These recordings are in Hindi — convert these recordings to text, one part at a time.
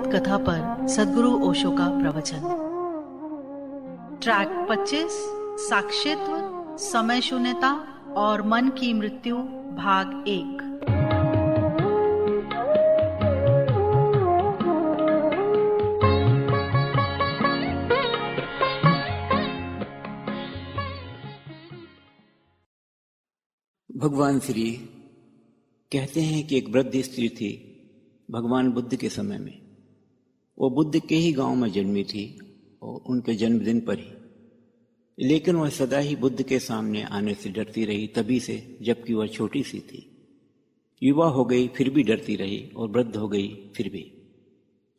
बोध कथा पर सदगुरु ओशो का प्रवचन। ट्रैक 25 साक्षित्व, समय शून्यता और मन की मृत्यु, भाग एक। भगवान श्री कहते हैं कि एक वृद्ध स्त्री थी, भगवान बुद्ध के समय में। वो बुद्ध के ही गाँव में जन्मी थी और उनके जन्मदिन पर ही। लेकिन वह सदा ही बुद्ध के सामने आने से डरती रही, तभी से, जबकि वह छोटी सी थी। युवा हो गई, फिर भी डरती रही और वृद्ध हो गई, फिर भी।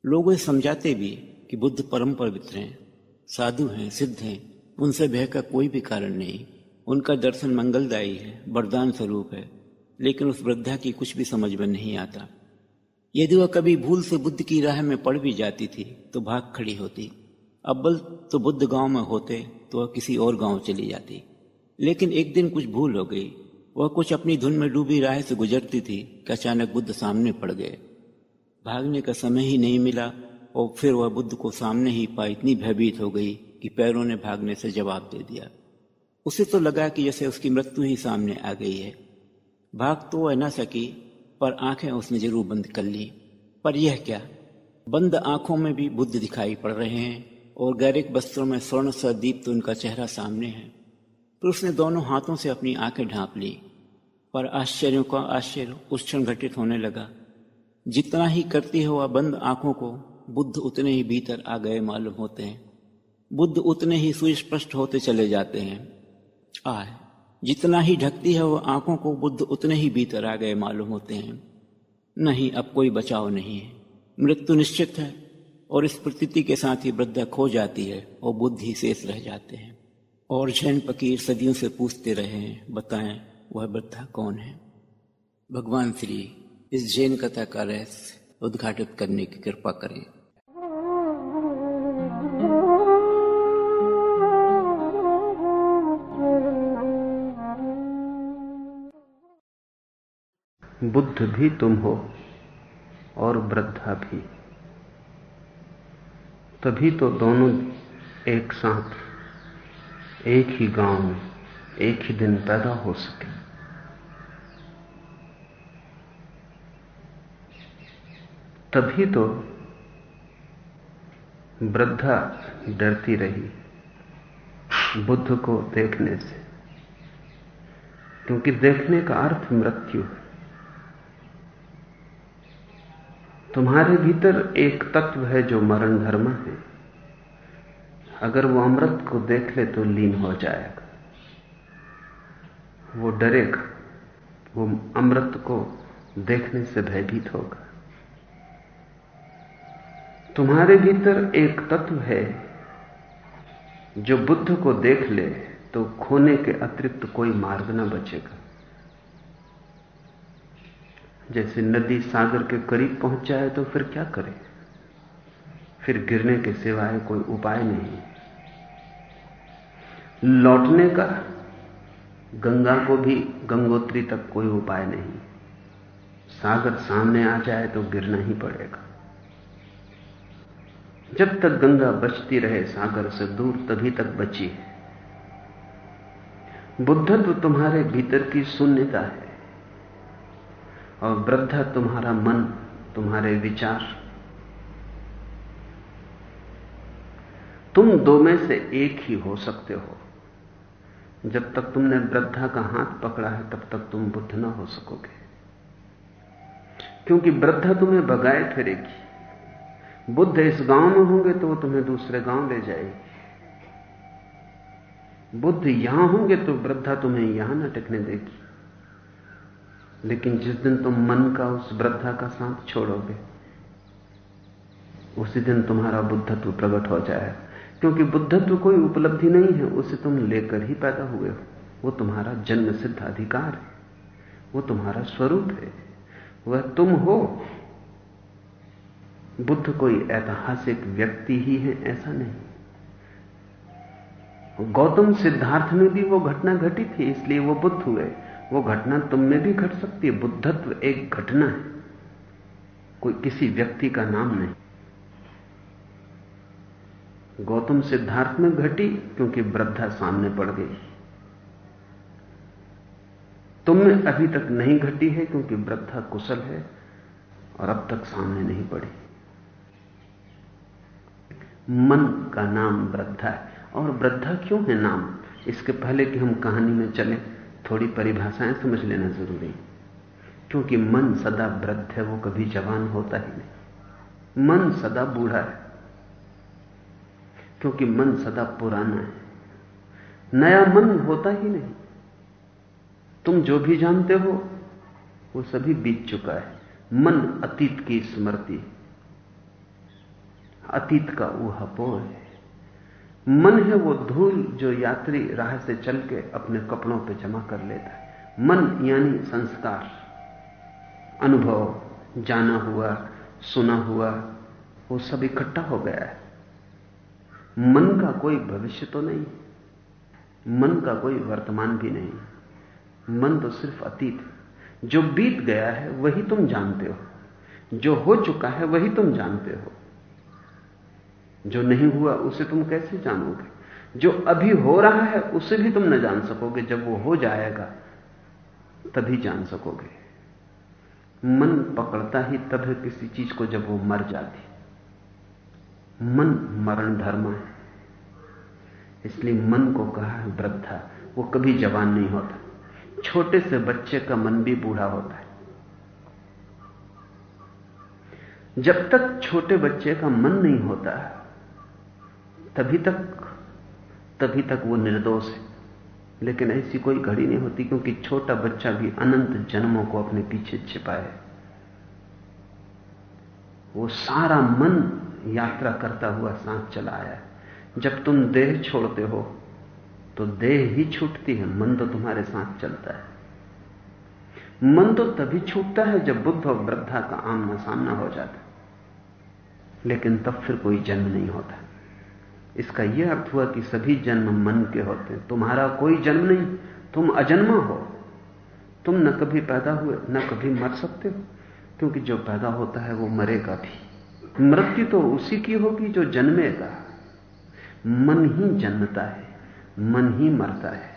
लोग समझाते भी कि बुद्ध परम पवित्र हैं, साधु हैं, सिद्ध हैं। उनसे भय का कोई भी कारण नहीं। उनका दर्शन मंगलदायी है, वरदान स्वरूप है। लेकिन उस वृद्धा की कुछ भी समझ में नहीं आता। यदि वह कभी भूल से बुद्ध की राह में पड़ भी जाती थी तो भाग खड़ी होती। अब्बल तो बुद्ध गाँव में होते तो वह किसी और गाँव चली जाती। लेकिन एक दिन कुछ भूल हो गई। वह कुछ अपनी धुन में डूबी राह से गुजरती थी, कि अचानक बुद्ध सामने पड़ गए। भागने का समय ही नहीं मिला, और फिर वह बुद्ध को सामने ही पा इतनी भयभीत हो गई, कि पैरों ने भागने से जवाब दे दिया। उसे तो लगा कि जैसे उसकी मृत्यु ही सामने आ गई है। भाग तो वह न सकी पर आँखें उसने ज़रूर बंद कर ली। पर यह क्या? बंद आँखों में भी बुद्ध दिखाई पड़ रहे हैं और गैरिक वस्त्रों में स्वर्ण सा दीप्त तो उनका चेहरा सामने है। तो उसने दोनों हाथों से अपनी आँखें ढांप ली। पर आश्चर्यों का आश्चर्य उस क्षण घटित होने लगा। जितना ही करती हुआ बंद आँखों को, बुद्ध उतने ही भीतर आ गए मालूम होते हैं। बुद्ध उतने ही सुस्पष्ट होते चले जाते हैं। आए। जितना ही ढकती है वह आँखों को बुद्ध उतने ही भीतर आ गए मालूम होते हैं। नहीं, अब कोई बचाव नहीं है। मृत्यु निश्चित है और इस प्रतीति के साथ ही वृद्धा खो जाती है और बुद्ध ही शेष रह जाते हैं। और जैन फकीर सदियों से पूछते रहे हैं, बताएँ, वह वृद्धा कौन है? भगवान श्री, इस जैन कथा का रहस्य उद्घाटित करने की कृपा करें। बुद्ध भी तुम हो और वृद्धा भी। तभी तो दोनों एक साथ, एक ही गाँव में, एक ही दिन पैदा हो सके। तभी तो वृद्धा डरती रही बुद्ध को देखने से, क्योंकि देखने का अर्थ मृत्यु है। तुम्हारे भीतर एक तत्व है जो मरण धर्म है। अगर वो अमृत को देख ले तो लीन हो जाएगा। वो डरेगा। वो अमृत को देखने से भयभीत होगा। तुम्हारे भीतर एक तत्व है जो बुद्ध को देख ले तो खोने के अतिरिक्त कोई मार्ग न बचेगा। जैसे नदी सागर के करीब पहुँच जाए तो फिर क्या करे? फिर गिरने के सिवाय कोई उपाय नहीं। लौटने का गंगा को भी गंगोत्री तक कोई उपाय नहीं। सागर सामने आ जाए तो गिरना ही पड़ेगा। जब तक गंगा बचती रहे, सागर से दूर तभी तक बची है। बुद्धत्व तुम्हारे भीतर की शून्यता है। और वृद्धा तुम्हारा मन, तुम्हारे विचार। तुम दो में से एक ही हो सकते हो। जब तक तुमने वृद्धा का हाथ पकड़ा है, तब तक तुम बुद्ध ना हो सकोगे। क्योंकि वृद्धा तुम्हें भगाए फिरेगी। बुद्ध इस गाँव में होंगे तो वो तुम्हें दूसरे गाँव ले जाएगी। बुद्ध यहाँ होंगे तो वृद्धा तुम्हें यहाँ ना टिकने देगी। लेकिन जिस दिन तुम मन का, उस वृद्धा का साथ छोड़ोगे, उसी दिन तुम्हारा बुद्धत्व प्रकट हो जाए क्योंकि बुद्धत्व कोई उपलब्धि नहीं है, उसे तुम लेकर ही पैदा हुए हो। वो तुम्हारा जन्म सिद्ध अधिकार है। वो तुम्हारा स्वरूप है। वह तुम हो। बुद्ध कोई ऐतिहासिक व्यक्ति ही है, ऐसा नहीं। गौतम सिद्धार्थ में भी वो घटना घटी थी, इसलिए वो बुद्ध हुए। वो घटना तुम में भी घट सकती है। बुद्धत्व एक घटना है। कोई किसी व्यक्ति का नाम नहीं। गौतम सिद्धार्थ में घटी क्योंकि वृद्धा सामने पड़ गई। तुम में अभी तक नहीं घटी है क्योंकि वृद्धा कुशल है और अब तक सामने नहीं पड़ी। मन का नाम वृद्धा है। और वृद्धा क्यों है नाम? इसके पहले कि हम कहानी में चले। थोड़ी परिभाषाएँ समझ लेना ज़रूरी है। क्योंकि मन सदा वृद्ध है, वो कभी जवान होता ही नहीं। मन सदा बूढ़ा है। क्योंकि मन सदा पुराना है। नया मन होता ही नहीं। तुम जो भी जानते हो, वो सभी बीत चुका है। मन अतीत की स्मृति अतीत का ऊहापोह है। मन है वो धूल जो यात्री राह से चल के अपने कपड़ों पे जमा कर लेता है। मन यानी संस्कार। अनुभव, जाना हुआ, सुना हुआ, वो सब इकट्ठा हो गया है। मन का कोई भविष्य तो नहीं, मन का कोई वर्तमान भी नहीं। मन तो सिर्फ़ अतीत। जो बीत गया है, वही तुम जानते हो। जो हो चुका है, वही तुम जानते हो। जो नहीं हुआ, उसे तुम कैसे जानोगे? जो अभी हो रहा है, उसे भी तुम न जान सकोगे। जब वो हो जाएगा, तभी जान सकोगे। मन पकड़ता ही तब है किसी चीज़ को, जब वो मर जाती। मन मरण धर्म है। इसलिए मन को कहा है वृद्धा। वो कभी जवान नहीं होता। छोटे से बच्चे का मन भी बूढ़ा होता है। जब तक छोटे बच्चे का मन नहीं होता तभी तक तभी तक वो निर्दोष है। लेकिन ऐसी कोई घड़ी नहीं होती क्योंकि छोटा बच्चा भी अनंत जन्मों को अपने पीछे छिपाए। वो सारा मन यात्रा करता हुआ सांस चला आया है जब तुम देह छोड़ते हो तो देह ही छूटती है, मन तो तुम्हारे साथ चलता है। मन तो तभी छूटता है जब बुद्ध और वृद्धा का आमना सामना हो जाता है। लेकिन तब फिर कोई जन्म नहीं होता। इसका यह अर्थ हुआ कि सभी जन्म मन के होते हैं। तुम्हारा कोई जन्म नहीं, तुम अजन्मा हो। तुम न कभी पैदा हुए, न कभी मर सकते हो, क्योंकि जो पैदा होता है वो मरेगा भी। मृत्यु तो उसी की होगी जो जन्मेगा। मन ही जन्मता है, मन ही मरता है।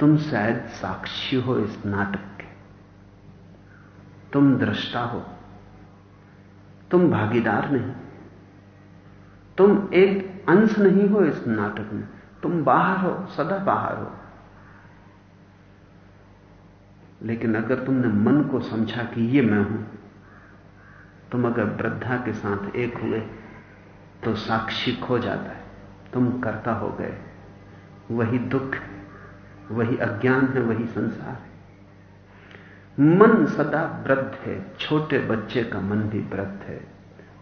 तुम शायद साक्षी हो इस नाटक के। तुम दृष्टा हो। तुम भागीदार नहीं। तुम एक अंश नहीं हो इस नाटक में। तुम बाहर हो, सदा बाहर हो। लेकिन अगर तुमने मन को समझा कि ये मैं हूँ, तुम अगर वृद्धा के साथ एक हुए तो साक्षी खो जाता है। तुम करता हो गए। वही दुख वही अज्ञान है, वही संसार है। मन सदा वृद्ध है, छोटे बच्चे का मन भी वृद्ध है,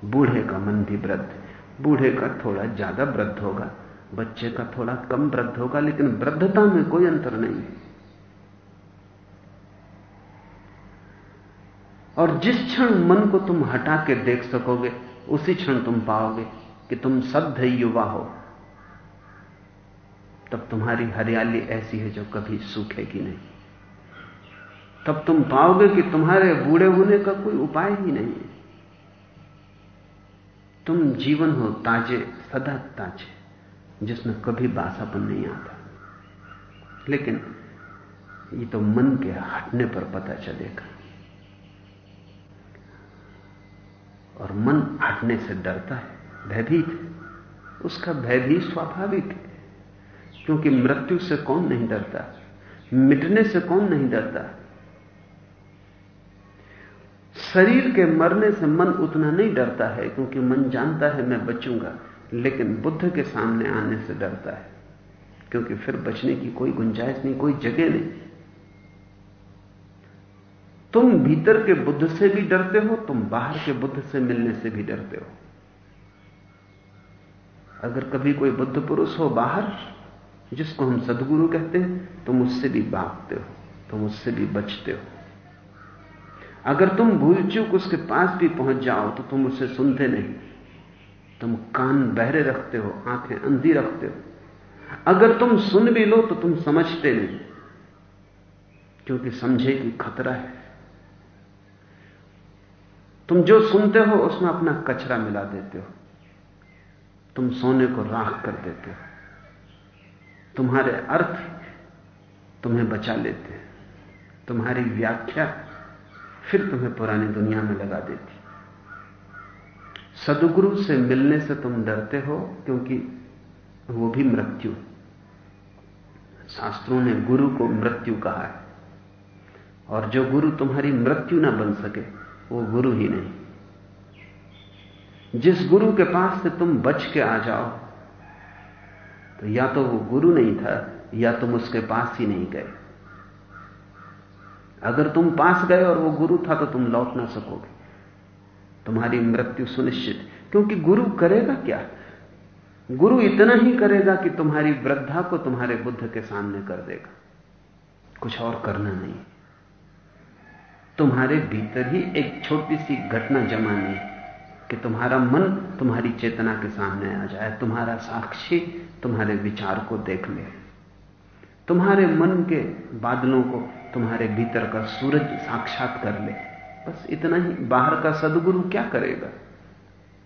बूढ़े का मन भी वृद्ध है। बूढ़े का थोड़ा ज़्यादा वृद्ध होगा, बच्चे का थोड़ा कम वृद्ध होगा, लेकिन वृद्धता में कोई अंतर नहीं है। और जिस क्षण मन को तुम हटा के देख सकोगे, उसी क्षण तुम पाओगे कि तुम सद्ध युवा हो। तब तुम्हारी हरियाली ऐसी है जो कभी सूखेगी नहीं। तब तुम पाओगे कि तुम्हारे बूढ़े होने का कोई उपाय ही नहीं है। तुम जीवन हो ताजे, सदा ताजे, जिसमें कभी बासापन नहीं आता। लेकिन ये तो मन के हटने पर पता चलेगा। और मन हटने से डरता है, भयभीत उसका भय भी स्वाभाविक है, क्योंकि मृत्यु से कौन नहीं डरता? मिटने से कौन नहीं डरता? शरीर के मरने से मन उतना नहीं डरता है, क्योंकि मन जानता है मैं बचूँगा, लेकिन बुद्ध के सामने आने से डरता है, क्योंकि फिर बचने की कोई गुंजाइश नहीं, कोई जगह नहीं। तुम भीतर के बुद्ध से भी डरते हो, तुम बाहर के बुद्ध से मिलने से भी डरते हो। अगर कभी कोई बुद्ध पुरुष हो बाहर, जिसको हम सदगुरु कहते हैं, तुम उससे भी भागते हो, तुम उससे भी बचते हो। अगर तुम भूल चूक उसके पास भी पहुँच जाओ तो तुम उसे सुनते नहीं। तुम कान बहरे रखते हो, आँखें अंधी रखते हो। अगर तुम सुन भी लो तो तुम समझते नहीं। क्योंकि समझे कि खतरा है। तुम जो सुनते हो, उसमें अपना कचरा मिला देते हो। तुम सोने को राख कर देते हो। तुम्हारे अर्थ तुम्हें बचा लेते हैं। तुम्हारी व्याख्या फिर तुम्हें पुरानी दुनिया में लगा देती। सदगुरु से मिलने से तुम डरते हो, क्योंकि वो भी मृत्यु। शास्त्रों ने गुरु को मृत्यु कहा है। और जो गुरु तुम्हारी मृत्यु ना बन सके, वो गुरु ही नहीं। जिस गुरु के पास से तुम बच के आ जाओ तो या तो वो गुरु नहीं था, या तुम उसके पास ही नहीं गए। अगर तुम पास गए और वो गुरु था तो तुम लौट ना सकोगे। तुम्हारी मृत्यु सुनिश्चित। क्योंकि गुरु करेगा क्या? गुरु इतना ही करेगा कि तुम्हारी वृद्धा को तुम्हारे बुद्ध के सामने कर देगा। कुछ और करना नहीं। तुम्हारे भीतर ही एक छोटी सी घटना जमानी है कि तुम्हारा मन तुम्हारी चेतना के सामने आ जाए। तुम्हारा साक्षी तुम्हारे विचार को देख ले। तुम्हारे मन के बादलों को तुम्हारे भीतर का सूरज साक्षात कर ले। बस इतना ही। बाहर का सदगुरु क्या करेगा?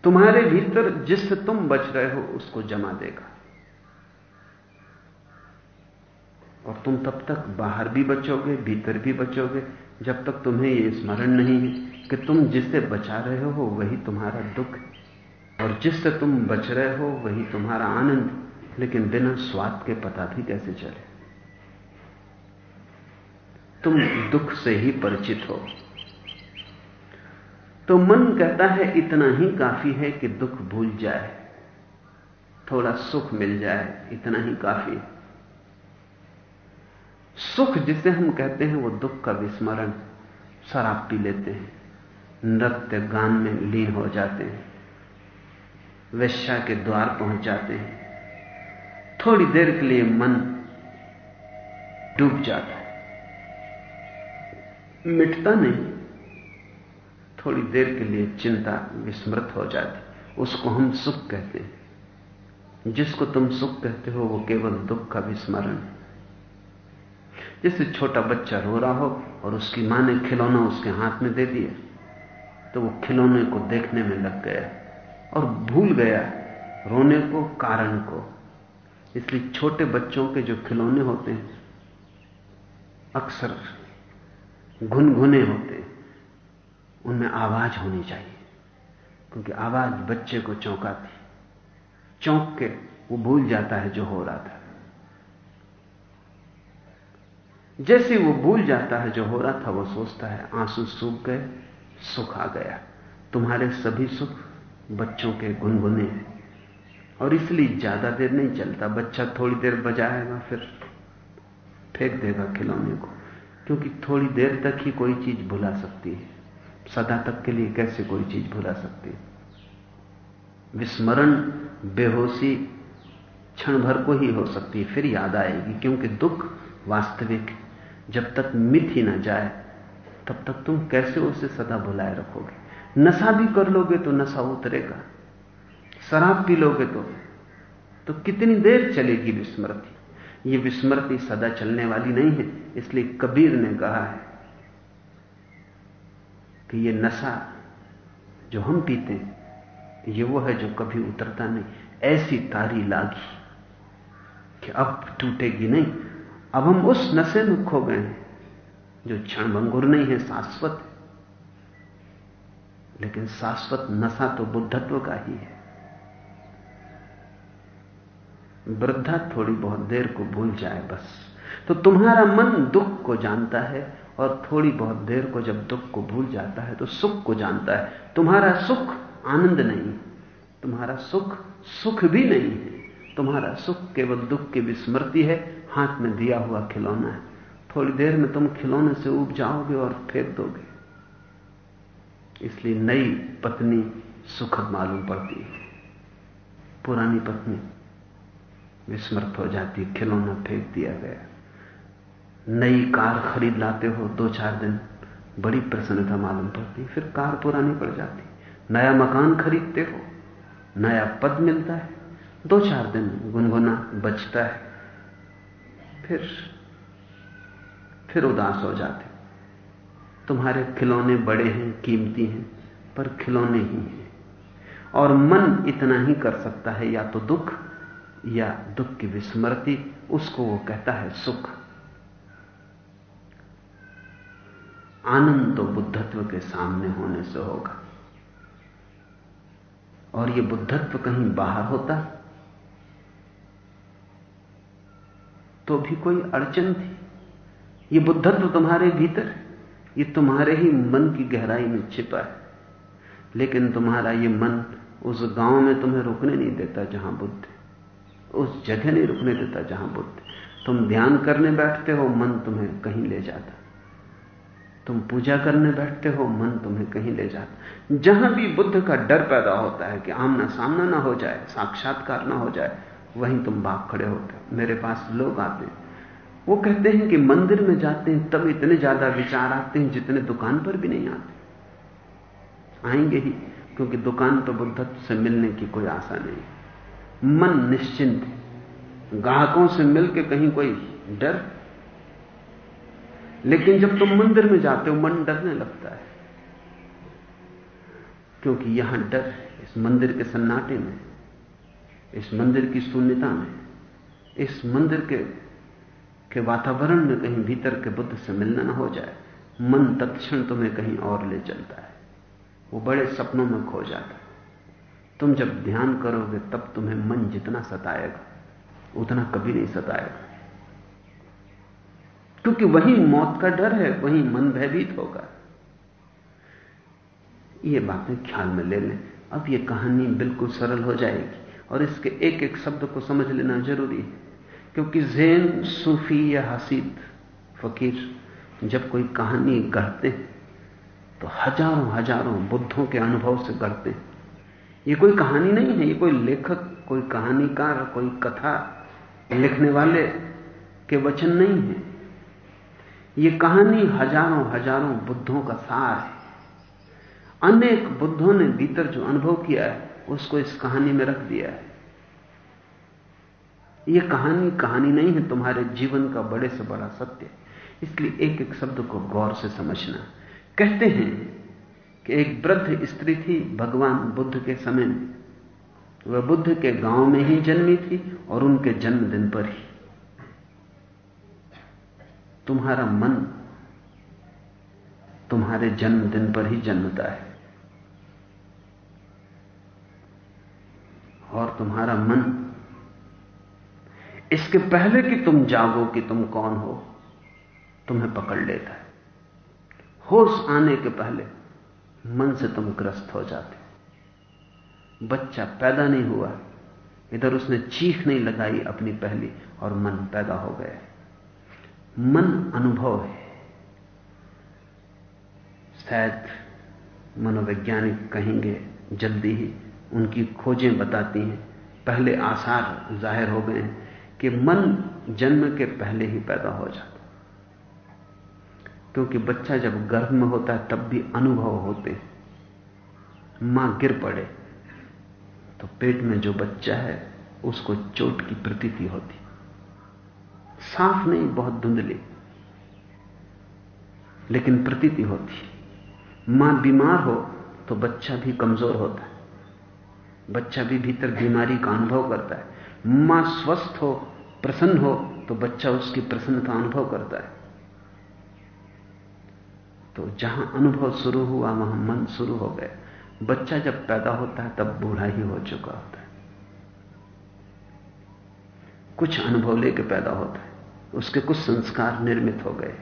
तुम्हारे भीतर जिससे तुम बच रहे हो, उसको जमा देगा। और तुम तब तक बाहर भी बचोगे, भीतर भी बचोगे, जब तक तुम्हें यह स्मरण नहीं है कि तुम जिससे बचा रहे हो, वही तुम्हारा दुख है। और जिससे तुम बच रहे हो, वही तुम्हारा आनंद लेकिन बिना स्वाद के पता भी कैसे चले? तुम दुख से ही परिचित हो। तो मन कहता है, इतना ही काफ़ी है कि दुख भूल जाए। थोड़ा सुख मिल जाए, इतना ही काफ़ी। सुख जिसे हम कहते हैं, वो दुख का विस्मरण। शराब पी लेते हैं, नृत्य गान में लीन हो जाते हैं, वैश्या के द्वार पहुँच जाते हैं। थोड़ी देर के लिए मन डूब जाता है। मिटता नहीं। थोड़ी देर के लिए चिंता विस्मृत हो जाती। उसको हम सुख कहते हैं। जिसको तुम सुख कहते हो, वो केवल दुख का विस्मरण है। जैसे छोटा बच्चा रो रहा हो और उसकी माँ ने खिलौना उसके हाथ में दे दिया तो वो खिलौने को देखने में लग गया और भूल गया रोने को, कारण को। इसलिए छोटे बच्चों के जो खिलौने होते हैं, अक्सर घुनघुने होते हैं। उनमें आवाज़ होनी चाहिए, क्योंकि आवाज़ बच्चे को चौंकाती चौंक के वो भूल जाता है जो हो रहा था। जैसे वो भूल जाता है जो हो रहा था, वो सोचता है, आँसू सूख गए, सुख आ गया। तुम्हारे सभी सुख बच्चों के गुनगुने हैं। और इसलिए ज़्यादा देर नहीं चलता। बच्चा थोड़ी देर बजाएगा, फिर फेंक देगा खिलौने को। क्योंकि थोड़ी देर तक ही कोई चीज़ भुला सकती है। सदा तक के लिए कैसे कोई चीज़ भुला सकती है? विस्मरण बेहोशी क्षण भर को ही हो सकती है, फिर याद आएगी, क्योंकि दुख वास्तविक जब तक मिट ही ना जाए, तब तक तुम कैसे उसे सदा भुलाए रखोगे? नशा भी कर लोगे तो नशा उतरेगा। शराब पी लोगे तो तो कितनी देर चलेगी विस्मृति? ये विस्मृति सदा चलने वाली नहीं है। इसलिए कबीर ने कहा है कि ये नशा जो हम पीते हैं, ये वो है जो कभी उतरता नहीं। ऐसी तारी लागी कि अब टूटेगी नहीं। अब हम उस नशे में खो गए हैं, जो क्षण भंगुर नहीं है, शाश्वत लेकिन शाश्वत नशा तो बुद्धत्व का ही है। वृद्धा थोड़ी बहुत देर को भूल जाए बस। तो तुम्हारा मन दुख को जानता है और थोड़ी बहुत देर को जब दुख को भूल जाता है तो सुख को जानता है। तुम्हारा सुख आनंद नहीं, तुम्हारा सुख सुख भी नहीं है। तुम्हारा सुख केवल दुख की विस्मृति है, हाथ में दिया हुआ खिलौना है। थोड़ी देर में तुम खिलौने से उब जाओगे और फेंक दोगे। इसलिए नई पत्नी सुखद मालूम पड़ती है। पुरानी पत्नी विस्मृत हो जाती खिलौना फेंक दिया गया। नई कार खरीद लाते हो दो चार दिन, बड़ी प्रसन्नता मालूम पड़ती, फिर कार पुरानी पड़ जाती। नया मकान खरीदते हो, नया पद मिलता है, दो चार दिन गुनगुना बचता है, फिर फिर उदास हो जाते। तुम्हारे खिलौने बड़े हैं, कीमती हैं, पर खिलौने ही हैं। और मन इतना ही कर सकता है, या तो दुख, या दुख की विस्मृति, उसको वो कहता है सुख। आनंद तो बुद्धत्व के सामने होने से होगा। और ये बुद्धत्व कहीं बाहर होता तो भी कोई अड़चन थी। ये बुद्धत्व तुम्हारे भीतर, ये तुम्हारे ही मन की गहराई में छिपा है। लेकिन तुम्हारा ये मन उस गाँव में तुम्हें रुकने नहीं देता जहाँ बुद्ध उस जगह नहीं रुकने देता जहाँ बुद्ध तुम ध्यान करने बैठते हो, मन तुम्हें कहीं ले जाता। तुम पूजा करने बैठते हो, मन तुम्हें कहीं ले जाता जहाँ भी बुद्ध का डर पैदा होता है कि आमना सामना ना हो जाए, साक्षात्कार ना हो जाए, वहीं तुम भाग खड़े होते हो। मेरे पास लोग आते हैं। वो कहते हैं कि मंदिर में जाते हैं, तब इतने ज़्यादा विचार आते हैं जितने दुकान पर भी नहीं आते। आएँगे ही, क्योंकि दुकान पर बुद्धत्व से मिलने की कोई आशा नहीं। मन निश्चिंत है। ग्राहकों से मिलकर कहीं कोई डर लेकिन जब तुम मंदिर में जाते हो, मन डरने लगता है। क्योंकि यहाँ डर है, इस मंदिर के सन्नाटे में, इस मंदिर की शून्यता में, इस मंदिर के के वातावरण में कहीं भीतर के बुद्ध से मिलना ना हो जाए, मन तत्क्षण तुम्हें कहीं और ले चलता है। वो बड़े सपनों में खो जाता है। तुम जब ध्यान करोगे, तब तुम्हें मन जितना सताएगा, उतना कभी नहीं सताएगा। क्योंकि वही मौत का डर है, वही मन भयभीत होगा। ये बातें ख्याल में ले लें। अब ये कहानी बिल्कुल सरल हो जाएगी और इसके एक एक शब्द को समझ लेना ज़रूरी है। क्योंकि जैन, सूफी या हसीद फकीर जब कोई कहानी गढ़ते हैं तो हज़ारों हज़ारों बुद्धों के अनुभव से गढ़ते हैं। ये कोई कहानी नहीं है, ये कोई लेखक, कोई कहानीकार, कोई कथा लिखने वाले के वचन नहीं है। ये कहानी हज़ारों हज़ारों बुद्धों का सार है। अनेक बुद्धों ने भीतर जो अनुभव किया है, उसको इस कहानी में रख दिया है। यह कहानी कहानी नहीं है, तुम्हारे जीवन का बड़े से बड़ा सत्य इसलिए एक एक शब्द को गौर से समझना। कहते हैं कि एक वृद्ध स्त्री थी, भगवान बुद्ध के समय में। वह बुद्ध के गाँव में ही जन्मी थी और उनके जन्मदिन पर ही। तुम्हारा मन तुम्हारे जन्मदिन पर ही जन्मता है। और तुम्हारा मन, इसके पहले कि तुम जागो कि तुम कौन हो, तुम्हें पकड़ लेता है। होश आने के पहले मन से तुम ग्रस्त हो जाते बच्चा पैदा नहीं हुआ, इधर उसने चीख नहीं लगाई अपनी पहली और मन पैदा हो गया। मन अनुभव है। शायद मनोवैज्ञानिक कहेंगे, जल्दी ही उनकी खोजें बताती हैं। पहले आसार ज़ाहिर हो गए हैं कि मन जन्म के पहले ही पैदा हो जाता क्योंकि बच्चा जब गर्भ में होता है, तब भी अनुभव होते हैं। माँ गिर पड़े तो पेट में जो बच्चा है, उसको चोट की प्रतीति होती साफ़ नहीं, बहुत धुंधली। लेकिन प्रतीति होती माँ बीमार हो तो बच्चा भी कमज़ोर होता है। बच्चा भी भीतर बीमारी का अनुभव करता है। माँ स्वस्थ हो, प्रसन्न हो तो बच्चा उसकी प्रसन्नता अनुभव करता है। तो जहाँ अनुभव शुरू हुआ, वहाँ मन शुरू हो गया। बच्चा जब पैदा होता है, तब बूढ़ा ही हो चुका होता है। कुछ अनुभव लेके पैदा होता है। उसके कुछ संस्कार निर्मित हो गए।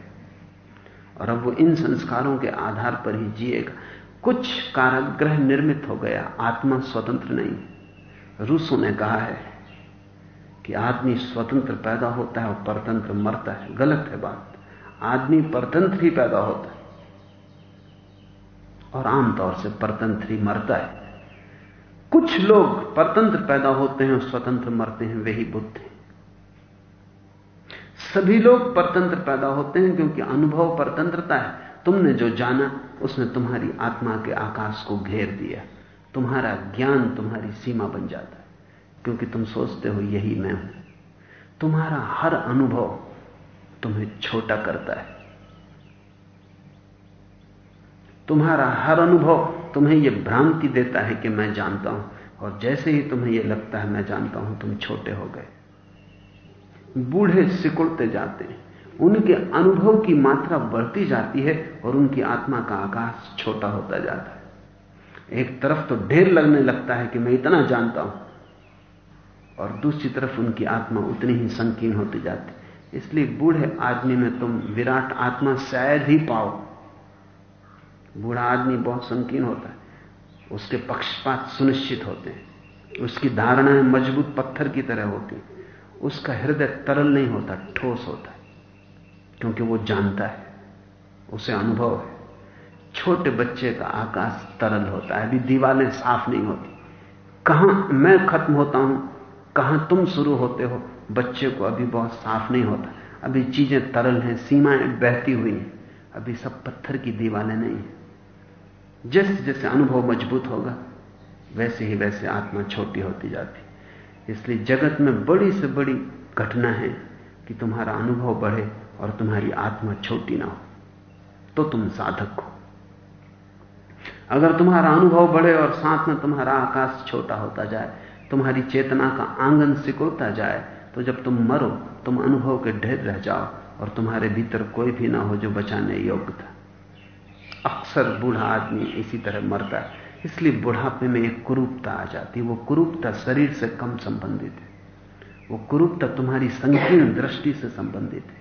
और अब वो इन संस्कारों के आधार पर ही जिएगा। कुछ काराग्रह निर्मित हो गया, आत्मा स्वतंत्र नहीं। रूसो ने कहा है कि आदमी स्वतंत्र पैदा होता है और परतंत्र मरता है। गलत है बात। आदमी परतंत्र ही पैदा होता है। और आमतौर से परतंत्र ही मरता है। कुछ लोग परतंत्र पैदा होते हैं और स्वतंत्र मरते हैं वही बुद्ध हैं। सभी लोग परतंत्र पैदा होते हैं क्योंकि अनुभव परतंत्रता है। तुमने जो जाना, उसने तुम्हारी आत्मा के आकाश को घेर दिया। तुम्हारा ज्ञान तुम्हारी सीमा बन जाता है, क्योंकि तुम सोचते हो, यही मैं हूँ। तुम्हारा हर अनुभव तुम्हें छोटा करता है। तुम्हारा हर अनुभव तुम्हें यह भ्रांति देता है कि मैं जानता हूँ, और जैसे ही तुम्हें यह लगता है, मैं जानता हूँ, तुम छोटे हो गए। बूढ़े सिकुड़ते जाते हैं। उनके अनुभव की मात्रा बढ़ती जाती है और उनकी आत्मा का आकाश छोटा होता जाता है। एक तरफ़ तो ढेर लगने लगता है कि मैं इतना जानता हूँ, और दूसरी तरफ़ उनकी आत्मा उतनी ही संकीर्ण होती जाती इसलिए बूढ़े आदमी में तुम विराट आत्मा शायद ही पाओ। बूढ़ा आदमी बहुत संकीर्ण होता है। उसके पक्षपात सुनिश्चित होते हैं। उसकी धारणाएँ मज़बूत पत्थर की तरह होती उसका हृदय तरल नहीं होता, ठोस होता है, क्योंकि वो जानता है, उसे अनुभव है। छोटे बच्चे का आकाश तरल होता है, अभी दीवारें साफ़ नहीं होती। कहाँ मैं खत्म होता हूँ, कहाँ तुम शुरू होते हो, बच्चे को अभी बहुत साफ़ नहीं होता। अभी चीज़ें तरल हैं, सीमाएँ बहती हुई हैं, अभी सब पत्थर की दीवारें नहीं हैं। जैसे जैसे अनुभव मज़बूत होगा, वैसे ही वैसे आत्मा छोटी होती जाती। इसलिए जगत में बड़ी से बड़ी घटना है कि तुम्हारा अनुभव बढ़े और तुम्हारी आत्मा छोटी ना हो तो तुम साधक हो। अगर तुम्हारा अनुभव बढ़े और साथ में तुम्हारा आकाश छोटा होता जाए, तुम्हारी चेतना का आँगन सिकुड़ता जाए तो जब तुम मरो, तुम अनुभव के ढेर रह जाओ और तुम्हारे भीतर कोई भी ना हो जो बचाने योग्य था। अक्सर बूढ़ा आदमी इसी तरह मरता है। इसलिए बुढ़ापे में एक कुरूपता आ जाती है। वो कुरूपता शरीर से कम संबंधित है। वो कुरूपता तुम्हारी संकीर्ण दृष्टि से संबंधित है।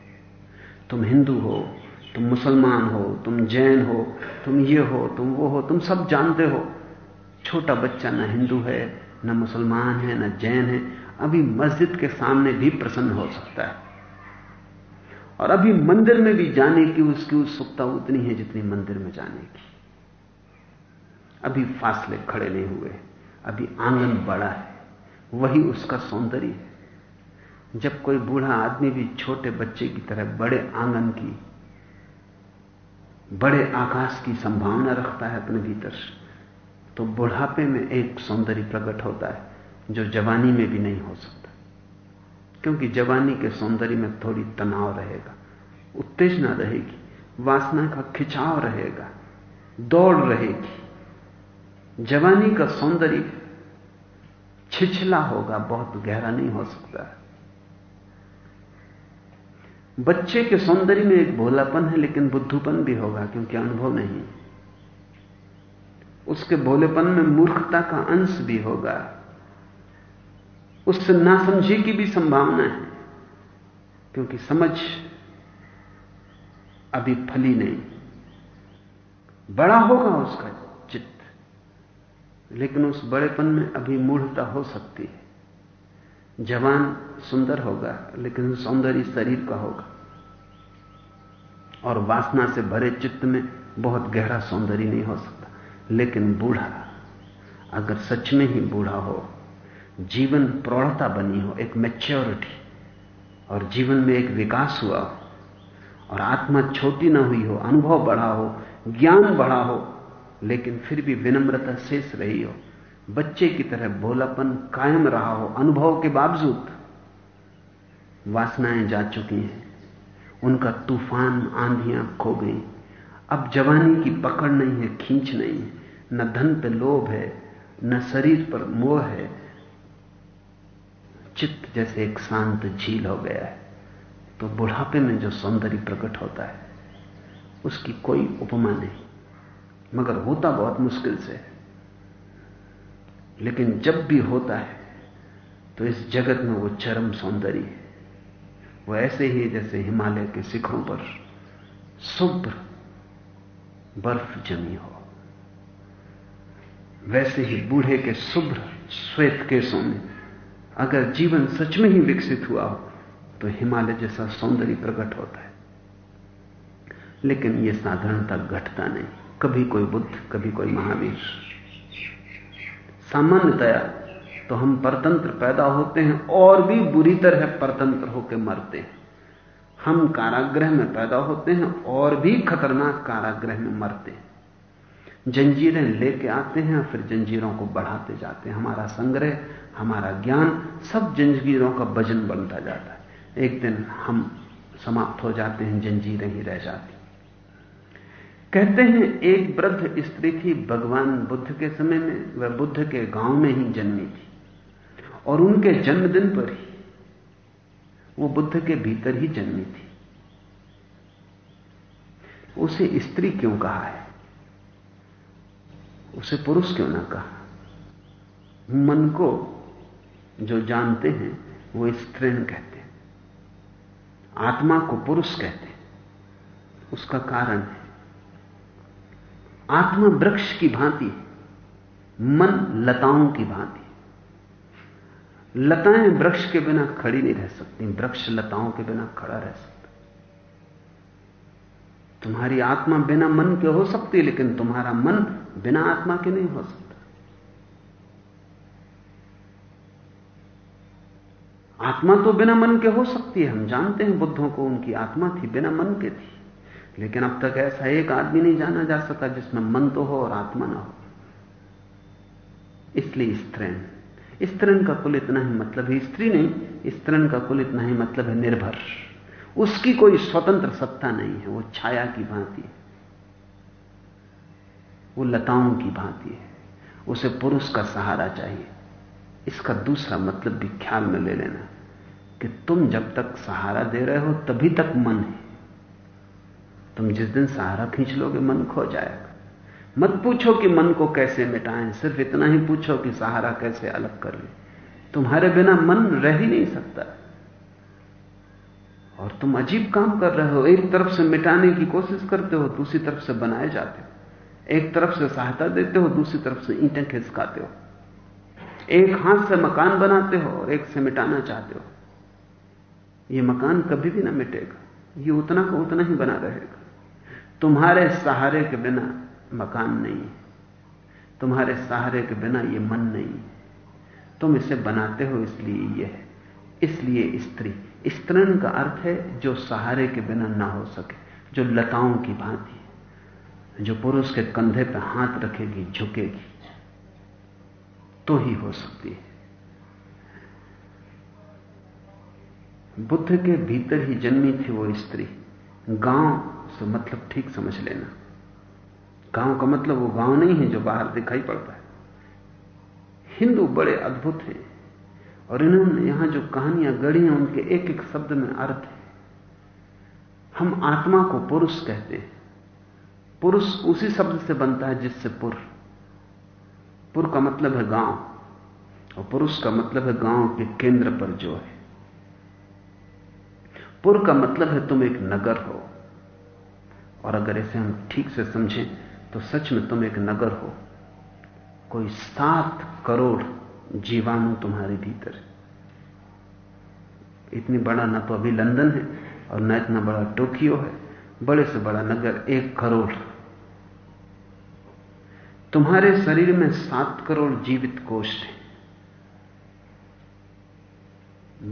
तुम हिंदू हो, तुम मुसलमान हो, तुम जैन हो, तुम ये हो, तुम वो हो, तुम सब जानते हो। छोटा बच्चा ना हिंदू है, न मुसलमान है, न जैन है। अभी मस्जिद के सामने भी प्रसन्न हो सकता है। और अभी मंदिर में भी जाने की उसकी उत्सुकता उतनी है जितनी मंदिर में जाने की। अभी फासले खड़े नहीं हुए। अभी आँगन बड़ा है। वही उसका सौंदर्य है। जब कोई बूढ़ा आदमी भी छोटे बच्चे की तरह बड़े आँगन की, बड़े आकाश की संभावना रखता है अपने भीतर तो बुढ़ापे में एक सौंदर्य प्रकट होता है, जो जवानी में भी नहीं हो सकता। क्योंकि जवानी के सौंदर्य में थोड़ी तनाव रहेगा, उत्तेजना रहेगी, वासना का खिंचाव रहेगा, दौड़ रहेगी। जवानी का सौंदर्य छिछला होगा, बहुत गहरा नहीं हो सकता। बच्चे के सौंदर्य में एक भोलापन है, लेकिन बुद्धूपन भी होगा, क्योंकि अनुभव नहीं। उसके भोलेपन में मूर्खता का अंश भी होगा। उससे नासमझी की भी संभावना है, क्योंकि समझ अभी फली नहीं। बड़ा होगा उसका लेकिन उस बड़ेपन में अभी मूढ़ता हो सकती है। जवान सुंदर होगा, लेकिन सौंदर्य शरीर का होगा। और वासना से भरे चित्त में बहुत गहरा सौंदर्य नहीं हो सकता। लेकिन बूढ़ा, अगर सच में ही बूढ़ा हो, जीवन प्रौढ़ता बनी हो, एक मैच्योरिटी और जीवन में एक विकास हुआ हो, और आत्मा छोटी ना हुई हो, अनुभव बढ़ा हो, ज्ञान बढ़ा हो लेकिन फिर भी विनम्रता शेष रही हो। बच्चे की तरह भोलापन कायम रहा हो, अनुभव के बावजूद। वासनाएँ जा चुकी हैं। उनका तूफ़ान आंधियाँ खो गई। अब जवानी की पकड़ नहीं है, खींच नहीं न धन पे लोभ है, न शरीर पर मोह है। चित्त जैसे एक शांत झील हो गया है। तो बुढ़ापे में जो सौंदर्य प्रकट होता है, उसकी कोई उपमा नहीं। मगर होता बहुत मुश्किल से। है लेकिन जब भी होता है तो इस जगत में वो चरम सौंदर्य है। वो ऐसे ही जैसे हिमालय के शिखरों पर शुभ्र बर्फ़ जमी हो। वैसे ही बूढ़े के शुभ्र श्वेत केसों में अगर जीवन सच में ही विकसित हुआ हो तो हिमालय जैसा सौंदर्य प्रकट होता है। लेकिन यह साधारणता घटता नहीं। कभी कोई बुद्ध, कभी कोई महावीर। सामान्यतया तो हम परतंत्र पैदा होते हैं और भी बुरी तरह परतंत्र होकर मरते हैं। हम कारागृह में पैदा होते हैं और भी खतरनाक कारागृह में मरते हैं। जंजीरें लेके आते हैं, फिर जंजीरों को बढ़ाते जाते हैं। हमारा संग्रह, हमारा ज्ञान सब जंजीरों का वज़न बनता जाता है। एक दिन हम समाप्त हो जाते हैं, जंजीरें ही रह जाती कहते हैं, एक वृद्ध स्त्री थी, भगवान बुद्ध के समय में, वह बुद्ध के गाँव में ही जन्मी थी। और उनके जन्मदिन पर ही वो बुद्ध के भीतर ही जन्मी थी। उसे स्त्री क्यों कहा है? उसे पुरुष क्यों ना कहा? मन को जो जानते हैं, वो स्त्रीण कहते हैं। आत्मा को पुरुष कहते हैं। उसका कारण है। आत्मा वृक्ष की भांति मन लताओं की भांति लताएँ वृक्ष के बिना खड़ी नहीं रह सकती, वृक्ष लताओं के बिना खड़ा रह सकता। तुम्हारी आत्मा बिना मन के हो सकती, लेकिन तुम्हारा मन बिना आत्मा के नहीं हो सकता। आत्मा तो बिना मन के हो सकती है, हम जानते हैं बुद्धों को उनकी आत्मा थी, बिना मन के थी। लेकिन अब तक ऐसा एक आदमी नहीं जाना जा सका जिसमें मन तो हो और आत्मा ना हो। इसलिए स्त्रीण स्त्रीण का कुल इतना ही मतलब है, स्त्री नहीं स्त्रीण का कुल इतना ही मतलब है निर्भर। उसकी कोई स्वतंत्र सत्ता नहीं है, वो छाया की भांति है। वो लताओं की भांति है। उसे पुरुष का सहारा चाहिए। इसका दूसरा मतलब भी ख्याल में ले लेना कि तुम जब तक सहारा दे रहे हो, तभी तक मन है। तुम जिस दिन सहारा खींच लोगे, मन खो जाएगा। मत पूछो कि मन को कैसे मिटाएँ, सिर्फ़ इतना ही पूछो कि सहारा कैसे अलग कर ले। तुम्हारे बिना मन रह ही नहीं सकता। और तुम अजीब काम कर रहे हो, एक तरफ़ से मिटाने की कोशिश करते हो, दूसरी तरफ़ से बनाए जाते हो। एक तरफ़ से सहायता देते हो, दूसरी तरफ़ से ईंटें खिसकाते हो। एक हाथ से मकान बनाते हो और एक से मिटाना चाहते हो। यह मकान कभी भी ना मिटेगा। ये उतना का उतना ही बना रहेगा। तुम्हारे सहारे के बिना मकान नहीं है। तुम्हारे सहारे के बिना यह मन नहीं है। तुम इसे बनाते हो इसलिए यह है। इसलिए स्त्री स्त्रीण का अर्थ है जो सहारे के बिना ना हो सके, जो लताओं की भांति जो पुरुष के कंधे पर हाथ रखेगी, झुकेगी तो ही हो सकती है। बुद्ध के भीतर ही जन्मी थी वो स्त्री। गाँव से मतलब ठीक समझ लेना। गाँव का मतलब वो गाँव नहीं है जो बाहर दिखाई पड़ता है। हिंदू बड़े अद्भुत हैं और इन्होंने यहाँ जो कहानियाँ गढ़ी हैं, उनके एक एक शब्द में अर्थ है। हम आत्मा को पुरुष कहते हैं। पुरुष उसी शब्द से बनता है जिससे पुर। पुर का मतलब है गाँव और पुरुष का मतलब है गाँव के केंद्र पर जो है। पुर का मतलब है तुम एक नगर हो। और अगर इसे हम ठीक से समझें तो सच में तुम एक नगर हो। कोई सात करोड़ जीवाणु तुम्हारे भीतर इतनी बड़ा ना तो अभी लंदन है, और न इतना बड़ा टोक्यो है, बड़े से बड़ा नगर एक करोड़। तुम्हारे शरीर में सात करोड़ जीवित कोष है।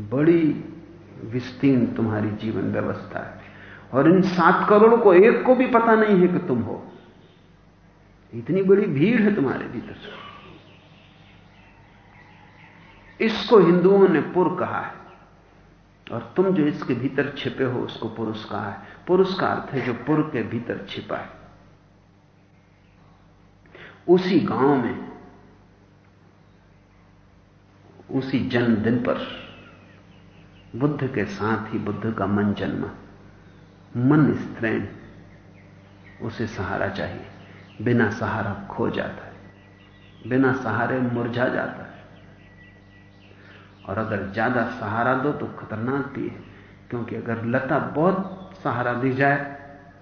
बड़ी विस्तीर्ण तुम्हारी जीवन व्यवस्था है। और इन सात करोड़ को एक को भी पता नहीं है कि तुम हो। इतनी बड़ी भीड़ है तुम्हारे भीतर। इसको हिंदुओं ने पुर कहा है। और तुम जो इसके भीतर छिपे हो, उसको पुरुष कहा है। पुरुष का अर्थ है जो पुर के भीतर छिपा है। उसी गाँव में, उसी जन्मदिन पर बुद्ध के साथ ही बुद्ध का मन जन्मा। मन स्त्रैण उसे सहारा चाहिए। बिना सहारा खो जाता है, बिना सहारे मुरझा जाता है। और अगर ज़्यादा सहारा दो तो खतरनाक भी है, क्योंकि अगर लता बहुत सहारा दी जाए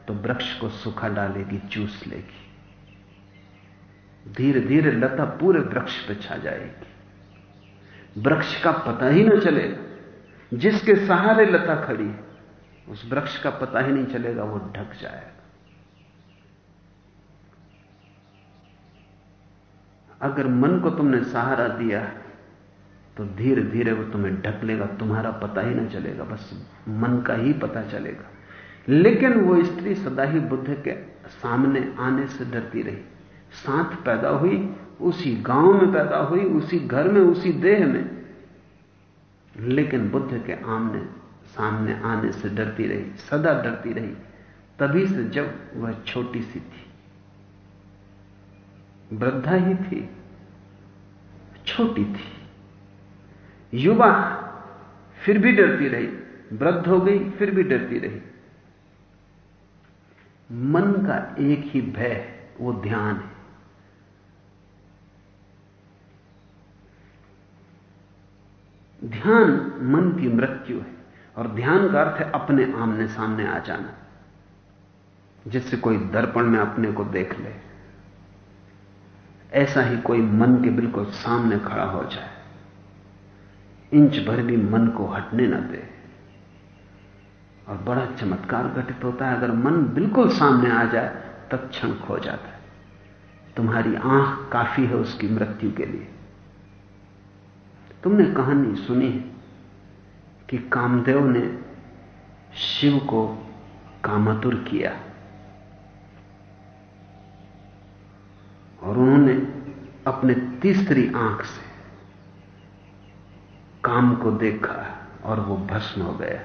तो वृक्ष को सूखा डालेगी चूस लेगी। धीरे धीरे लता पूरे वृक्ष पर छा जाएगी। वृक्ष का पता ही ना चलेगा, जिसके सहारे लता खड़ी है। उस वृक्ष का पता ही नहीं चलेगा, वो ढक जाएगा। अगर मन को तुमने सहारा दिया तो धीरे धीरे वो तुम्हें ढक लेगा, तुम्हारा पता ही ना चलेगा, बस मन का ही पता चलेगा। लेकिन वो स्त्री सदा ही बुद्ध के सामने आने से डरती रही। साथ पैदा हुई, उसी गाँव में पैदा हुई, उसी घर में, उसी देह में। लेकिन बुद्ध के आमने सामने आने से डरती रही, सदा डरती रही। तभी से जब वह छोटी सी थी। वृद्धा ही थी, छोटी थी। युवा फिर भी डरती रही, वृद्ध हो गई, फिर भी डरती रही। मन का एक ही भय, वो ध्यान है। ध्यान मन की मृत्यु है। और ध्यान का अर्थ है अपने आमने सामने आ जाना। जिससे कोई दर्पण में अपने को देख ले। ऐसा ही कोई मन के बिल्कुल सामने खड़ा हो जाए। इंच भर भी मन को हटने न दे। और बड़ा चमत्कार घटित होता है, अगर मन बिल्कुल सामने आ जाए, तब क्षण खो जाता है। तुम्हारी आँख काफ़ी है उसकी मृत्यु के लिए। तुमने कहानी सुनी है? कि कामदेव ने शिव को कामातुर किया। और उन्होंने अपने तीसरी आँख से काम को देखा और वो भस्म हो गया।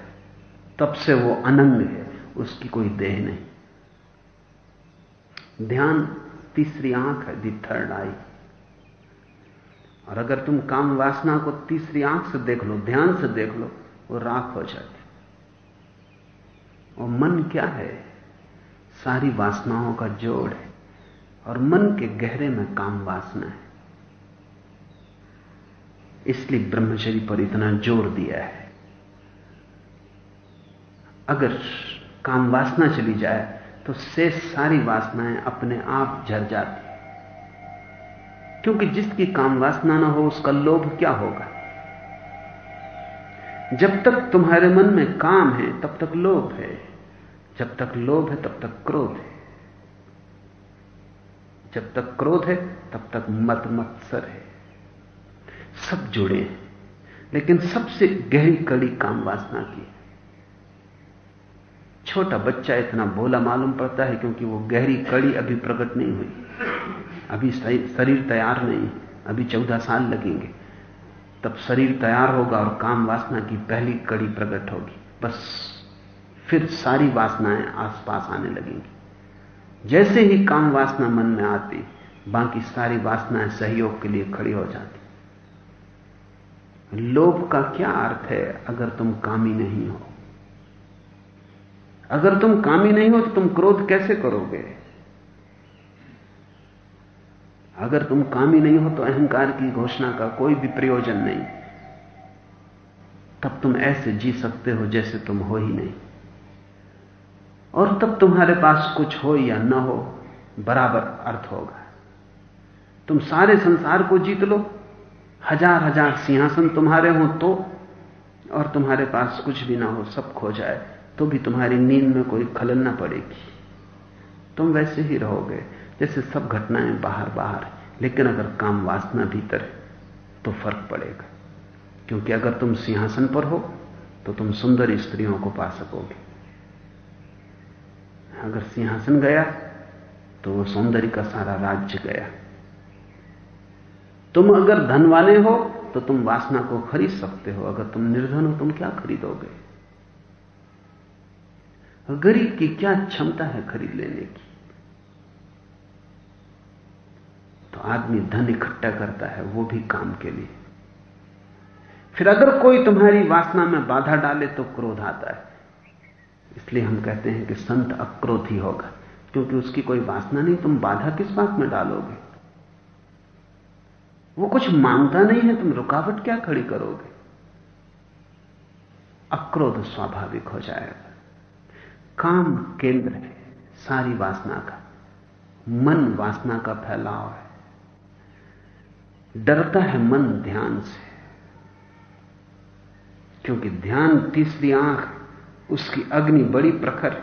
तब से वो अनंग है, उसकी कोई देह नहीं। ध्यान तीसरी आँख है, दी थर्ड आई और अगर तुम काम वासना को तीसरी आँख से देख लो, ध्यान से देख लो वो राख हो जाती। और मन क्या है? सारी वासनाओं का जोड़ है और मन के गहरे में काम वासना है। इसलिए ब्रह्मचरी पर इतना ज़ोर दिया है। अगर काम वासना चली जाए तो शेष सारी वासनाएँ अपने आप झर जाती। क्योंकि जिसकी काम वासना ना हो, उसका लोभ क्या होगा? जब तक तुम्हारे मन में काम है, तब तक लोभ है। जब तक लोभ है, तब तक क्रोध है। जब तक क्रोध है, तब तक मत मत्सर है। सब जुड़े हैं, लेकिन सबसे गहरी कड़ी काम वासना की छोटा बच्चा इतना भोला मालूम पड़ता है क्योंकि वो गहरी कड़ी अभी प्रकट नहीं हुई। अभी शरीर तैयार नहीं अभी चौदह साल लगेंगे। तब शरीर तैयार होगा और काम वासना की पहली कड़ी प्रकट होगी। बस फिर सारी वासनाएँ आसपास आने लगेंगी। जैसे ही काम वासना मन में आती, बाकी सारी वासनाएँ सहयोग के लिए खड़ी हो जाती। लोभ का क्या अर्थ है अगर तुम कामी नहीं हो? अगर तुम कामी नहीं हो तो तुम क्रोध कैसे करोगे? अगर तुम कामी नहीं हो तो अहंकार की घोषणा का कोई भी प्रयोजन नहीं। तब तुम ऐसे जी सकते हो जैसे तुम हो ही नहीं। और तब तुम्हारे पास कुछ हो या ना हो, बराबर अर्थ होगा। तुम सारे संसार को जीत लो। हज़ार हज़ार सिंहासन तुम्हारे हो तो और तुम्हारे पास कुछ भी ना हो, सब खो जाए तो भी तुम्हारी नींद में कोई खलन ना पड़ेगी। तुम वैसे ही रहोगे। जैसे सब घटनाएँ बाहर बाहर है, लेकिन अगर काम वासना भीतर है तो फ़र्क पड़ेगा। क्योंकि अगर तुम सिंहासन पर हो तो तुम सुंदर स्त्रियों को पा सकोगे। अगर सिंहासन गया तो वो सौंदर्य का सारा राज्य गया। तुम अगर धन वाले हो तो तुम वासना को खरीद सकते हो। अगर तुम निर्धन हो, तुम क्या खरीदोगे? गरीब की क्या क्षमता है खरीद लेने की? तो आदमी धन इकट्ठा करता है, वो भी काम के लिए। फिर अगर कोई तुम्हारी वासना में बाधा डाले तो क्रोध आता है। इसलिए हम कहते हैं कि संत अक्रोधी होगा, क्योंकि उसकी कोई वासना नहीं, तुम बाधा किस बात में डालोगे? वो कुछ माँगता नहीं है, तुम रुकावट क्या खड़ी करोगे? अक्रोध स्वाभाविक हो जाएगा। काम केंद्र है, सारी वासना का, मन वासना का फैलाव है। डरता है मन ध्यान से। क्योंकि ध्यान तीसरी आँख, उसकी अग्नि बड़ी प्रखर।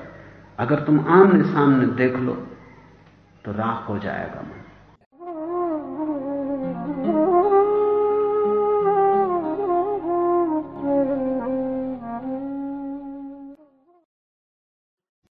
अगर तुम आमने सामने देख लो तो राख हो जाएगा मन।